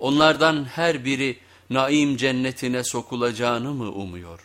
Onlardan her biri naim cennetine sokulacağını mı umuyor?